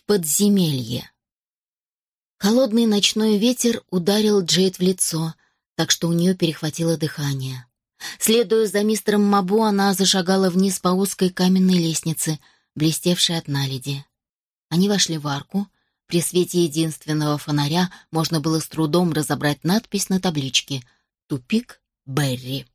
в подземелье. Холодный ночной ветер ударил Джейд в лицо, так что у нее перехватило дыхание. Следуя за мистером Мабу, она зашагала вниз по узкой каменной лестнице, блестевшей от наледи. Они вошли в арку. При свете единственного фонаря можно было с трудом разобрать надпись на табличке «Тупик Берри».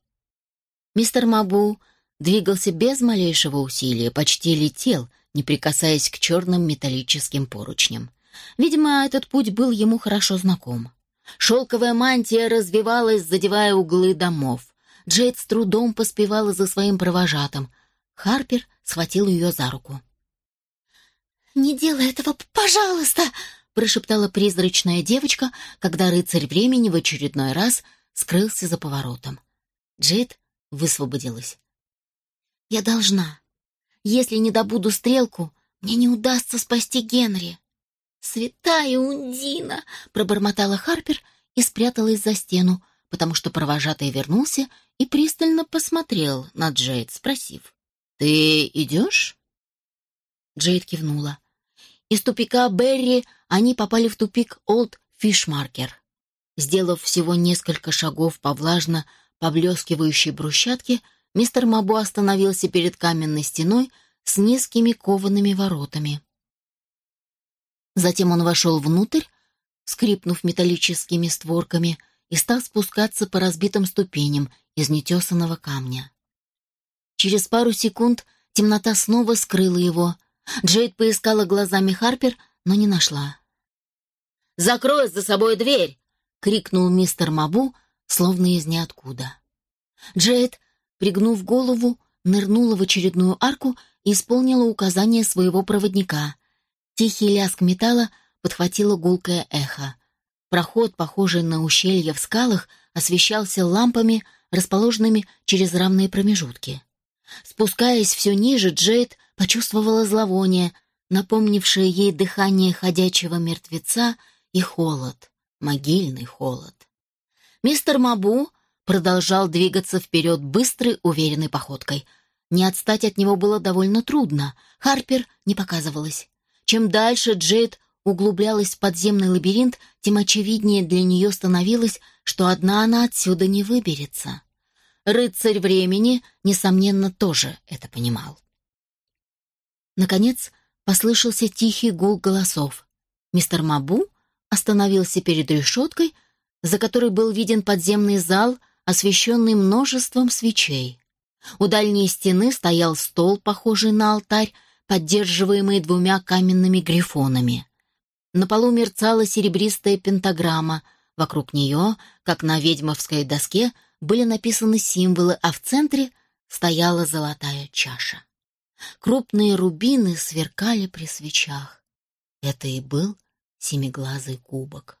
Мистер Мабу двигался без малейшего усилия, почти летел, не прикасаясь к черным металлическим поручням. Видимо, этот путь был ему хорошо знаком. Шелковая мантия развивалась, задевая углы домов. Джейд с трудом поспевала за своим провожатым. Харпер схватил ее за руку. «Не делай этого, пожалуйста!» прошептала призрачная девочка, когда рыцарь времени в очередной раз скрылся за поворотом. Джейд высвободилась. «Я должна. Если не добуду стрелку, мне не удастся спасти Генри». «Святая Ундина!» — пробормотала Харпер и спряталась за стену, потому что провожатый вернулся и пристально посмотрел на Джейд, спросив. «Ты идешь?» Джейд кивнула. Из тупика Берри они попали в тупик Олд Фишмаркер. Сделав всего несколько шагов по влажно поблескивающей брусчатке, мистер Мабу остановился перед каменной стеной с низкими коваными воротами. Затем он вошел внутрь, скрипнув металлическими створками, и стал спускаться по разбитым ступеням из нетесанного камня. Через пару секунд темнота снова скрыла его. Джейд поискала глазами Харпер, но не нашла. «Закрой за собой дверь!» — крикнул мистер Мабу, словно из ниоткуда. Джейд, пригнув голову, нырнула в очередную арку и исполнила указание своего проводника — Тихий лязг металла подхватило гулкое эхо. Проход, похожий на ущелье в скалах, освещался лампами, расположенными через равные промежутки. Спускаясь все ниже, Джейд почувствовала зловоние, напомнившее ей дыхание ходячего мертвеца и холод, могильный холод. Мистер Мабу продолжал двигаться вперед быстрой, уверенной походкой. Не отстать от него было довольно трудно. Харпер не показывалась. Чем дальше Джейд углублялась в подземный лабиринт, тем очевиднее для нее становилось, что одна она отсюда не выберется. Рыцарь времени, несомненно, тоже это понимал. Наконец послышался тихий гул голосов. Мистер Мабу остановился перед решеткой, за которой был виден подземный зал, освещенный множеством свечей. У дальней стены стоял стол, похожий на алтарь, поддерживаемые двумя каменными грифонами. На полу мерцала серебристая пентаграмма, вокруг нее, как на ведьмовской доске, были написаны символы, а в центре стояла золотая чаша. Крупные рубины сверкали при свечах. Это и был семиглазый кубок.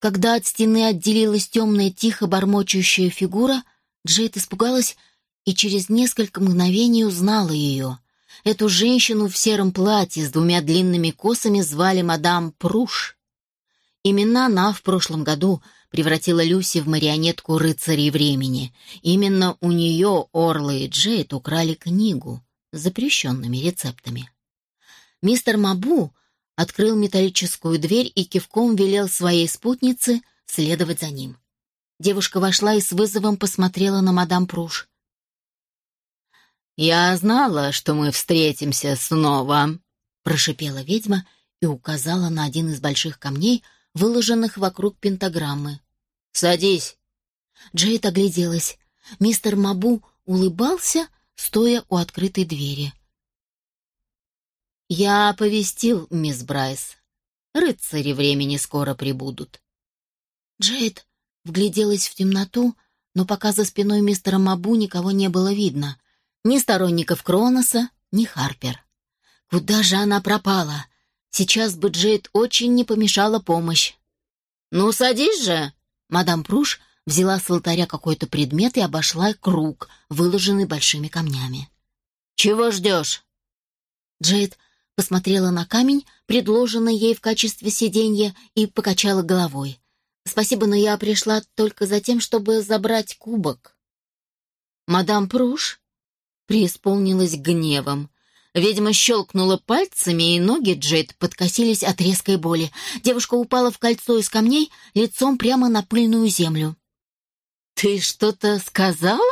Когда от стены отделилась темная, тихо бормочущая фигура, Джейд испугалась и через несколько мгновений узнала ее — Эту женщину в сером платье с двумя длинными косами звали мадам Пруш. Именно она в прошлом году превратила Люси в марионетку рыцарей времени. Именно у нее Орла и Джейд украли книгу с запрещенными рецептами. Мистер Мабу открыл металлическую дверь и кивком велел своей спутнице следовать за ним. Девушка вошла и с вызовом посмотрела на мадам Пруш. «Я знала, что мы встретимся снова», — прошипела ведьма и указала на один из больших камней, выложенных вокруг пентаграммы. «Садись». Джейд огляделась. Мистер Мабу улыбался, стоя у открытой двери. «Я оповестил, мисс Брайс. Рыцари времени скоро прибудут». Джейд вгляделась в темноту, но пока за спиной мистера Мабу никого не было видно — ни сторонников Кроноса, ни Харпер. Куда же она пропала? Сейчас бы Джейд очень не помешала помощь. «Ну, садись же!» Мадам Пруш взяла с алтаря какой-то предмет и обошла круг, выложенный большими камнями. «Чего ждешь?» Джейд посмотрела на камень, предложенный ей в качестве сиденья, и покачала головой. «Спасибо, но я пришла только за тем, чтобы забрать кубок». Мадам Пруш преисполнилась гневом. Ведьма щелкнула пальцами, и ноги Джейд подкосились от резкой боли. Девушка упала в кольцо из камней лицом прямо на пыльную землю. «Ты что-то сказала?»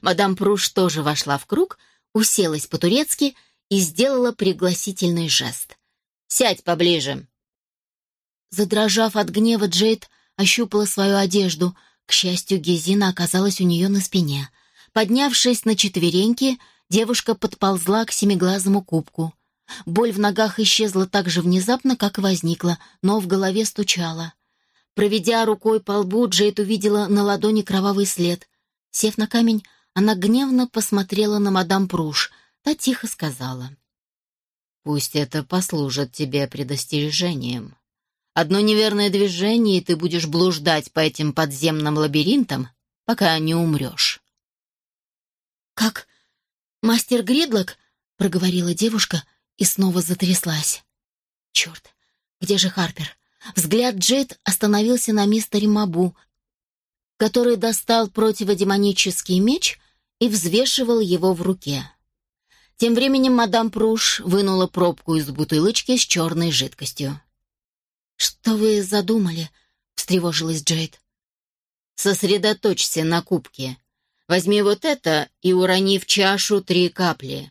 Мадам Пруш тоже вошла в круг, уселась по-турецки и сделала пригласительный жест. «Сядь поближе». Задрожав от гнева, Джейд ощупала свою одежду. К счастью, Гезина оказалась у нее на спине. Поднявшись на четвереньки, девушка подползла к семиглазому кубку. Боль в ногах исчезла так же внезапно, как и возникла, но в голове стучала. Проведя рукой по лбу, Джейд увидела на ладони кровавый след. Сев на камень, она гневно посмотрела на мадам Пруш. Та тихо сказала. «Пусть это послужит тебе предостережением. Одно неверное движение, и ты будешь блуждать по этим подземным лабиринтам, пока не умрешь». «Как мастер Гридлок?» — проговорила девушка и снова затряслась. «Черт, где же Харпер?» Взгляд Джейд остановился на мистере Мабу, который достал противодемонический меч и взвешивал его в руке. Тем временем мадам Пруш вынула пробку из бутылочки с черной жидкостью. «Что вы задумали?» — встревожилась Джейд. «Сосредоточься на кубке. Возьми вот это и урони в чашу три капли.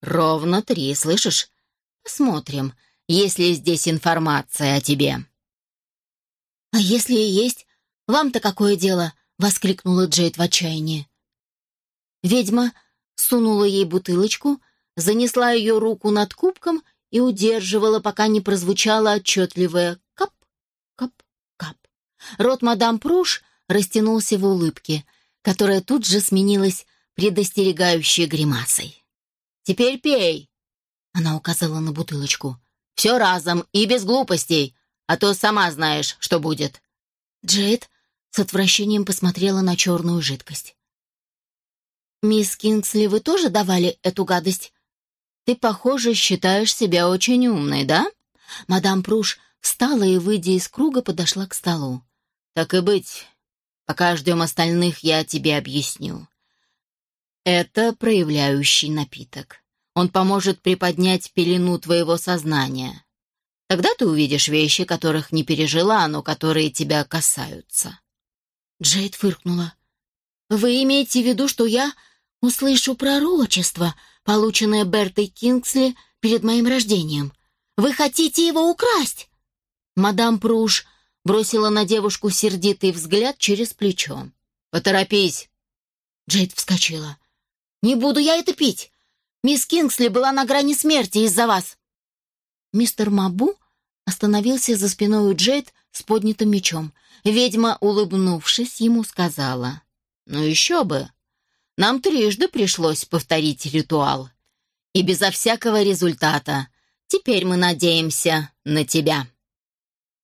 Ровно три, слышишь? Посмотрим, есть ли здесь информация о тебе». «А если и есть? Вам-то какое дело?» — воскликнула Джейд в отчаянии. Ведьма сунула ей бутылочку, занесла ее руку над кубком и удерживала, пока не прозвучало отчетливое «кап, кап, кап». Рот мадам Пруш растянулся в улыбке — которая тут же сменилась предостерегающей гримасой. «Теперь пей!» Она указала на бутылочку. «Все разом и без глупостей, а то сама знаешь, что будет». Джейд с отвращением посмотрела на черную жидкость. «Мисс Кингсли, вы тоже давали эту гадость?» «Ты, похоже, считаешь себя очень умной, да?» Мадам Пруш встала и, выйдя из круга, подошла к столу. «Так и быть, Пока ждем остальных, я тебе объясню. Это проявляющий напиток. Он поможет приподнять пелену твоего сознания. Тогда ты увидишь вещи, которых не пережила, но которые тебя касаются. Джейд фыркнула. «Вы имеете в виду, что я услышу пророчество, полученное Бертой Кингсли перед моим рождением? Вы хотите его украсть?» Мадам Пруш бросила на девушку сердитый взгляд через плечо. «Поторопись!» Джейд вскочила. «Не буду я это пить! Мисс Кингсли была на грани смерти из-за вас!» Мистер Мабу остановился за спиной у Джейд с поднятым мечом. Ведьма, улыбнувшись, ему сказала. «Ну еще бы! Нам трижды пришлось повторить ритуал. И безо всякого результата. Теперь мы надеемся на тебя».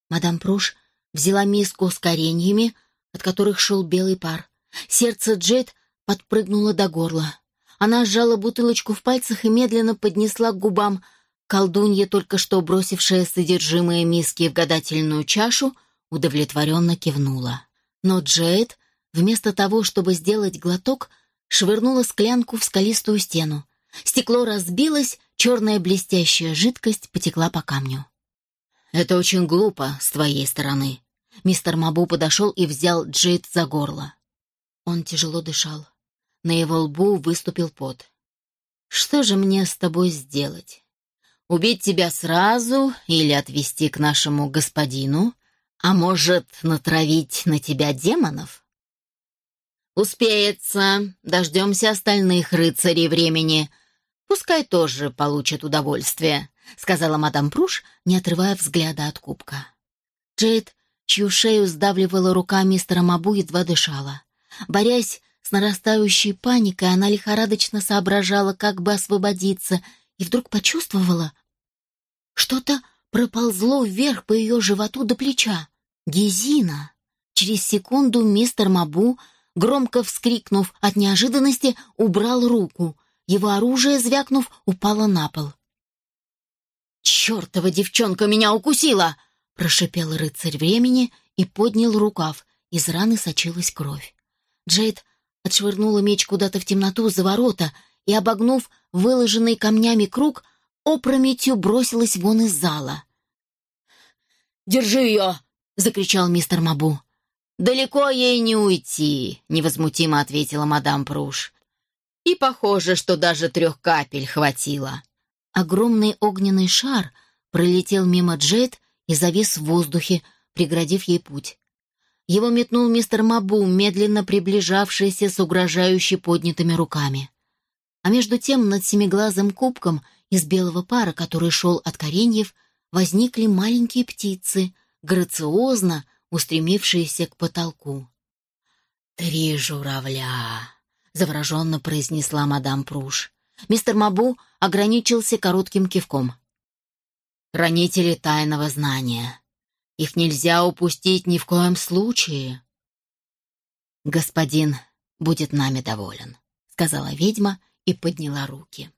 Мадам Пруш взяла миску с кореньями, от которых шел белый пар. Сердце Джейд подпрыгнуло до горла. Она сжала бутылочку в пальцах и медленно поднесла к губам. Колдунья, только что бросившая содержимое миски в гадательную чашу, удовлетворенно кивнула. Но Джейд, вместо того, чтобы сделать глоток, швырнула склянку в скалистую стену. Стекло разбилось, черная блестящая жидкость потекла по камню. «Это очень глупо с твоей стороны», Мистер Мабу подошел и взял Джейд за горло. Он тяжело дышал. На его лбу выступил пот. «Что же мне с тобой сделать? Убить тебя сразу или отвезти к нашему господину? А может, натравить на тебя демонов?» «Успеется. Дождемся остальных рыцарей времени. Пускай тоже получат удовольствие», — сказала мадам Пруш, не отрывая взгляда от кубка. Джейд чью шею сдавливала рука мистера Мабу, едва дышала. Борясь с нарастающей паникой, она лихорадочно соображала, как бы освободиться, и вдруг почувствовала, что-то проползло вверх по ее животу до плеча. Гезина! Через секунду мистер Мабу, громко вскрикнув от неожиданности, убрал руку. Его оружие, звякнув, упало на пол. «Чертова девчонка меня укусила!» Прошипел рыцарь времени и поднял рукав. Из раны сочилась кровь. Джейд отшвырнула меч куда-то в темноту за ворота и, обогнув выложенный камнями круг, опрометью бросилась вон из зала. «Держи ее!» — закричал мистер Мабу. «Далеко ей не уйти», — невозмутимо ответила мадам Пруш. «И похоже, что даже трех капель хватило». Огромный огненный шар пролетел мимо Джет и завис в воздухе, преградив ей путь. Его метнул мистер Мабу, медленно приближавшийся с угрожающе поднятыми руками. А между тем над семиглазым кубком из белого пара, который шел от кореньев, возникли маленькие птицы, грациозно устремившиеся к потолку. «Три журавля!» — завороженно произнесла мадам Пруш. Мистер Мабу ограничился коротким кивком. «Хранители тайного знания. Их нельзя упустить ни в коем случае». «Господин будет нами доволен», — сказала ведьма и подняла руки.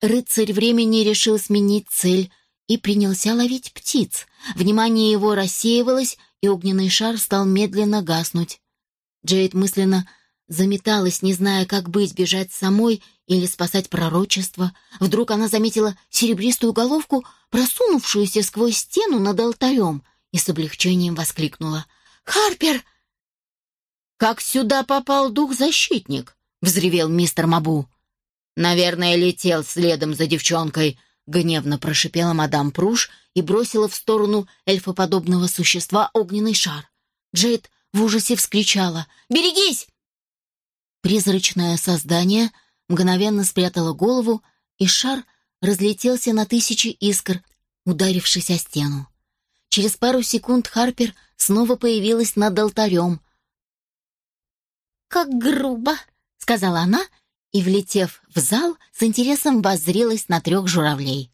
Рыцарь времени решил сменить цель и принялся ловить птиц. Внимание его рассеивалось, и огненный шар стал медленно гаснуть. Джейд мысленно заметалась, не зная, как быть, бежать самой или спасать пророчество. Вдруг она заметила серебристую головку, просунувшуюся сквозь стену над алтарем, и с облегчением воскликнула. «Харпер!» «Как сюда попал дух-защитник?» — взревел мистер Мабу. «Наверное, летел следом за девчонкой», — гневно прошипела мадам Пруш и бросила в сторону эльфоподобного существа огненный шар. Джейд в ужасе вскричала «Берегись!» Призрачное создание мгновенно спрятало голову, и шар разлетелся на тысячи искр, ударившись о стену. Через пару секунд Харпер снова появилась над алтарем. «Как грубо!» — сказала она и, влетев в зал, с интересом воззрелась на трех журавлей.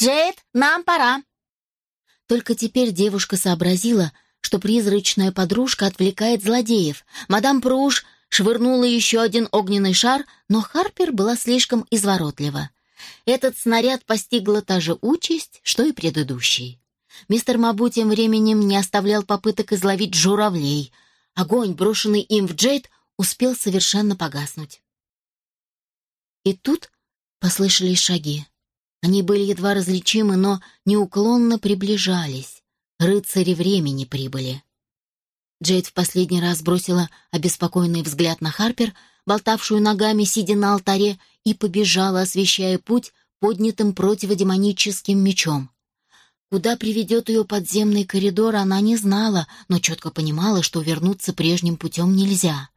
«Джейд, нам пора!» Только теперь девушка сообразила, что призрачная подружка отвлекает злодеев. Мадам Пруш швырнула еще один огненный шар, но Харпер была слишком изворотлива. Этот снаряд постигла та же участь, что и предыдущий. Мистер Мабу тем временем не оставлял попыток изловить журавлей. Огонь, брошенный им в Джейд, успел совершенно погаснуть. И тут послышались шаги. Они были едва различимы, но неуклонно приближались. Рыцари времени прибыли. Джейд в последний раз бросила обеспокоенный взгляд на Харпер, болтавшую ногами, сидя на алтаре, и побежала, освещая путь поднятым противодемоническим мечом. Куда приведет ее подземный коридор, она не знала, но четко понимала, что вернуться прежним путем нельзя.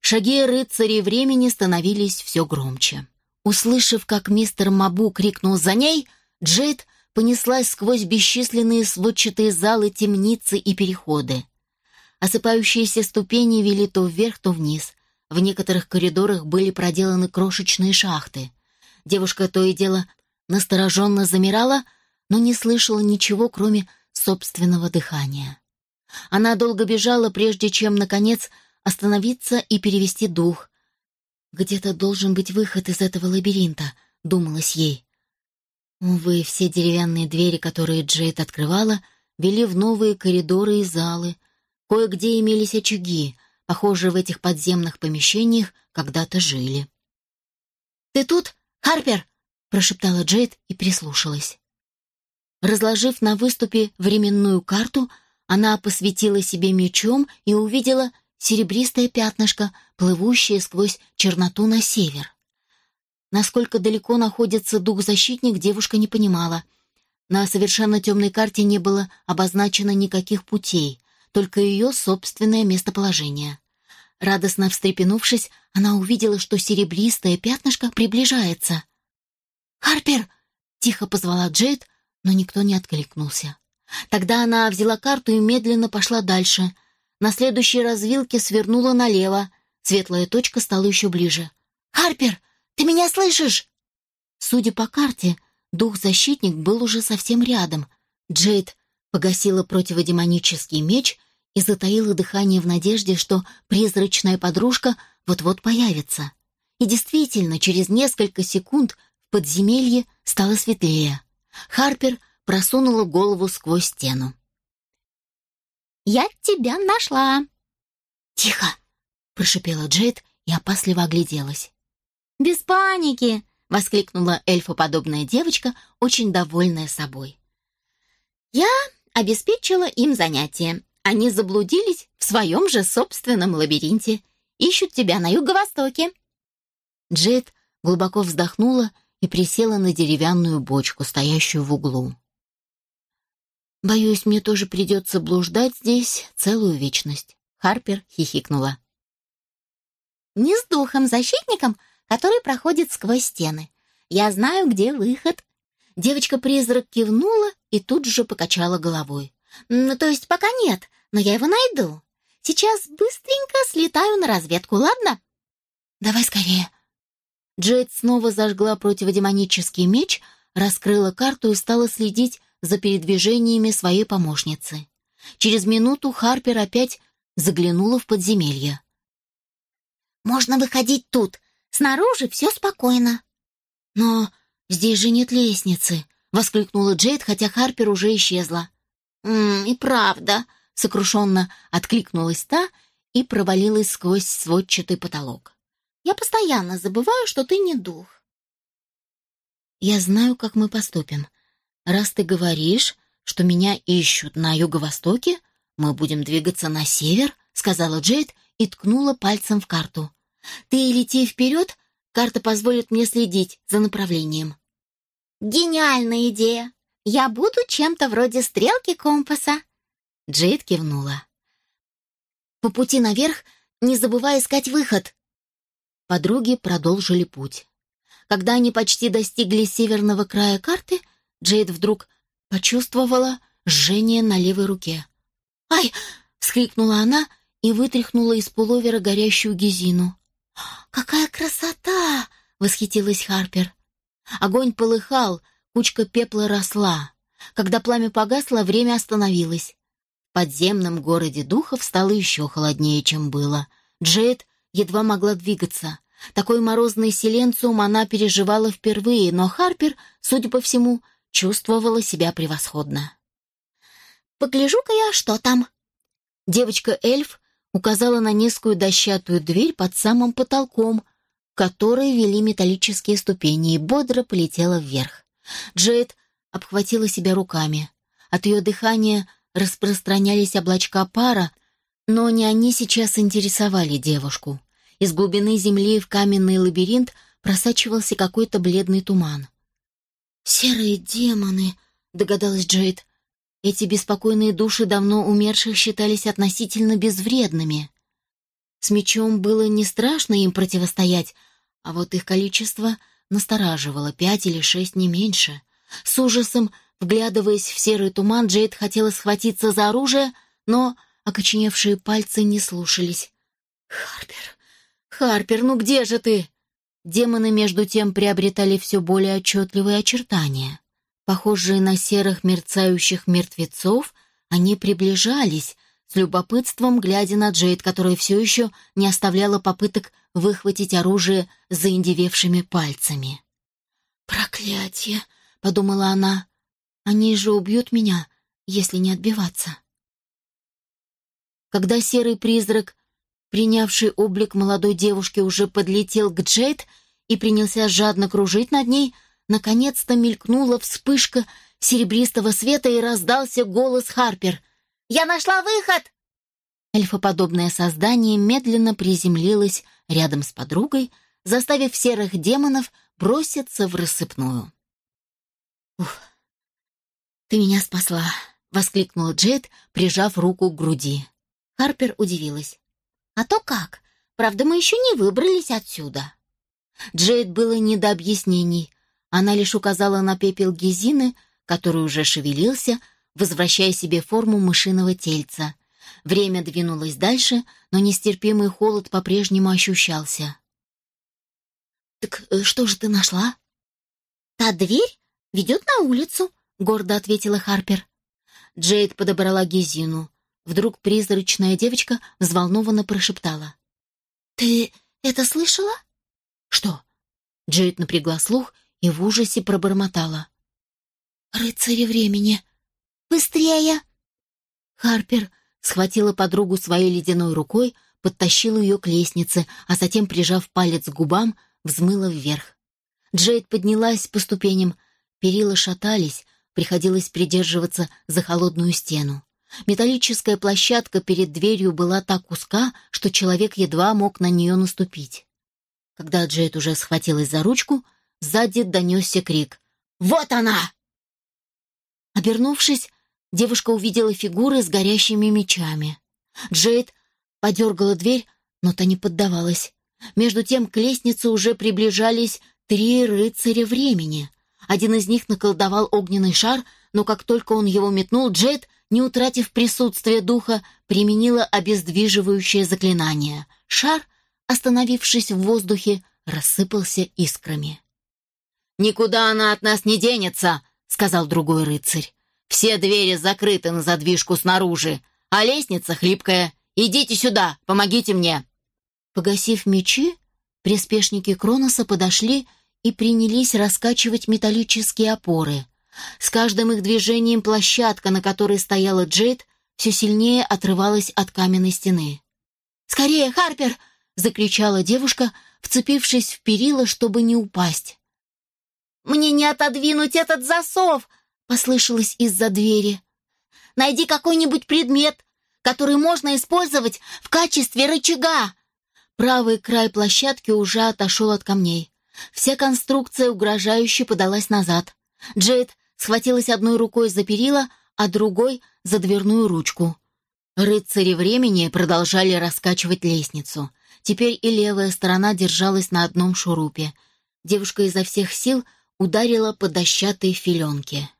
Шаги рыцарей времени становились все громче. Услышав, как мистер Мабу крикнул за ней, Джейд понеслась сквозь бесчисленные сводчатые залы, темницы и переходы. Осыпающиеся ступени вели то вверх, то вниз. В некоторых коридорах были проделаны крошечные шахты. Девушка то и дело настороженно замирала, но не слышала ничего, кроме собственного дыхания. Она долго бежала, прежде чем, наконец, остановиться и перевести дух. «Где-то должен быть выход из этого лабиринта», — думалось ей. Увы, все деревянные двери, которые Джейд открывала, вели в новые коридоры и залы. Кое-где имелись очаги, похожие в этих подземных помещениях когда-то жили. «Ты тут, Харпер?» — прошептала Джейд и прислушалась. Разложив на выступе временную карту, она посветила себе мечом и увидела серебристое пятнышко, плывущее сквозь черноту на север. Насколько далеко находится дух-защитник, девушка не понимала. На совершенно темной карте не было обозначено никаких путей, только ее собственное местоположение. Радостно встрепенувшись, она увидела, что серебристое пятнышко приближается. «Харпер!» — тихо позвала Джейд, но никто не откликнулся. Тогда она взяла карту и медленно пошла дальше — на следующей развилке свернула налево. Светлая точка стала еще ближе. «Харпер, ты меня слышишь?» Судя по карте, дух-защитник был уже совсем рядом. Джейд погасила противодемонический меч и затаила дыхание в надежде, что призрачная подружка вот-вот появится. И действительно, через несколько секунд в подземелье стало светлее. Харпер просунула голову сквозь стену. Я тебя нашла!» «Тихо!» — прошипела Джейд и опасливо огляделась. «Без паники!» — воскликнула эльфоподобная девочка, очень довольная собой. «Я обеспечила им занятие. Они заблудились в своем же собственном лабиринте. Ищут тебя на юго-востоке». Джейд глубоко вздохнула и присела на деревянную бочку, стоящую в углу. «Боюсь, мне тоже придется блуждать здесь целую вечность», — Харпер хихикнула. «Не с духом-защитником, который проходит сквозь стены. Я знаю, где выход». Девочка-призрак кивнула и тут же покачала головой. «Ну, то есть пока нет, но я его найду. Сейчас быстренько слетаю на разведку, ладно?» «Давай скорее», Джейд снова зажгла противодемонический меч, раскрыла карту и стала следить за передвижениями своей помощницы. Через минуту Харпер опять заглянула в подземелье. «Можно выходить тут. Снаружи все спокойно». «Но здесь же нет лестницы», — воскликнула Джейд, хотя Харпер уже исчезла. «М -м, «И правда», — сокрушенно откликнулась та и провалилась сквозь сводчатый потолок. Я постоянно забываю, что ты не дух. Я знаю, как мы поступим. Раз ты говоришь, что меня ищут на юго-востоке, мы будем двигаться на север, сказала Джейд и ткнула пальцем в карту. Ты лети вперед, карта позволит мне следить за направлением. Гениальная идея. Я буду чем-то вроде стрелки компаса. Джейд кивнула. По пути наверх не забывай искать выход, Подруги продолжили путь. Когда они почти достигли северного края карты, Джейд вдруг почувствовала жжение на левой руке. «Ай!» — вскрикнула она и вытряхнула из пуловера горящую гизину. «Какая красота!» — восхитилась Харпер. Огонь полыхал, кучка пепла росла. Когда пламя погасло, время остановилось. В подземном городе духов стало еще холоднее, чем было. Джейд едва могла двигаться. Такой морозный селенциум она переживала впервые, но Харпер, судя по всему, чувствовала себя превосходно. «Погляжу-ка я, что там?» Девочка-эльф указала на низкую дощатую дверь под самым потолком, которой вели металлические ступени, и бодро полетела вверх. Джейд обхватила себя руками. От ее дыхания распространялись облачка пара, но не они сейчас интересовали девушку. Из глубины земли в каменный лабиринт просачивался какой-то бледный туман. «Серые демоны», — догадалась Джейд. Эти беспокойные души давно умерших считались относительно безвредными. С мечом было не страшно им противостоять, а вот их количество настораживало, пять или шесть, не меньше. С ужасом, вглядываясь в серый туман, Джейд хотела схватиться за оружие, но окоченевшие пальцы не слушались. «Харпер! Харпер, ну где же ты?» Демоны, между тем, приобретали все более отчетливые очертания. Похожие на серых мерцающих мертвецов, они приближались, с любопытством глядя на Джейд, которая все еще не оставляла попыток выхватить оружие заиндевевшими пальцами. «Проклятие!» — подумала она. «Они же убьют меня, если не отбиваться». Когда серый призрак, принявший облик молодой девушки, уже подлетел к Джейд и принялся жадно кружить над ней, наконец-то мелькнула вспышка серебристого света и раздался голос Харпер. «Я нашла выход!» Эльфоподобное создание медленно приземлилось рядом с подругой, заставив серых демонов броситься в рассыпную. «Уф, ты меня спасла!» — воскликнула Джейд, прижав руку к груди. Харпер удивилась. «А то как? Правда, мы еще не выбрались отсюда». Джейд было не до объяснений. Она лишь указала на пепел Гизины, который уже шевелился, возвращая себе форму мышиного тельца. Время двинулось дальше, но нестерпимый холод по-прежнему ощущался. «Так э, что же ты нашла?» «Та дверь ведет на улицу», — гордо ответила Харпер. Джейд подобрала Гизину. Вдруг призрачная девочка взволнованно прошептала. «Ты это слышала?» «Что?» Джейд напрягла слух и в ужасе пробормотала. «Рыцари времени! Быстрее!» Харпер схватила подругу своей ледяной рукой, подтащила ее к лестнице, а затем, прижав палец к губам, взмыла вверх. Джейд поднялась по ступеням, перила шатались, приходилось придерживаться за холодную стену. Металлическая площадка перед дверью была так узка, что человек едва мог на нее наступить. Когда Джейд уже схватилась за ручку, сзади донесся крик «Вот она!». Обернувшись, девушка увидела фигуры с горящими мечами. Джейд подергала дверь, но та не поддавалась. Между тем к лестнице уже приближались три рыцаря времени. Один из них наколдовал огненный шар, но как только он его метнул, Джейд, не утратив присутствие духа, применила обездвиживающее заклинание. Шар, остановившись в воздухе, рассыпался искрами. «Никуда она от нас не денется!» — сказал другой рыцарь. «Все двери закрыты на задвижку снаружи, а лестница хлипкая. Идите сюда, помогите мне!» Погасив мечи, приспешники Кроноса подошли и принялись раскачивать металлические опоры. С каждым их движением площадка, на которой стояла Джейд, все сильнее отрывалась от каменной стены. «Скорее, Харпер!» — закричала девушка, вцепившись в перила, чтобы не упасть. «Мне не отодвинуть этот засов!» — послышалось из-за двери. «Найди какой-нибудь предмет, который можно использовать в качестве рычага!» Правый край площадки уже отошел от камней. Вся конструкция угрожающе подалась назад. Джейд схватилась одной рукой за перила, а другой — за дверную ручку. Рыцари времени продолжали раскачивать лестницу. Теперь и левая сторона держалась на одном шурупе. Девушка изо всех сил ударила по дощатой филенке.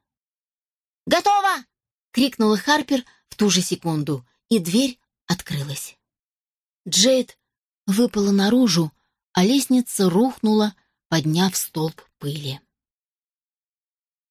«Готово!» — крикнула Харпер в ту же секунду, и дверь открылась. Джейд выпала наружу, а лестница рухнула, подняв столб пыли.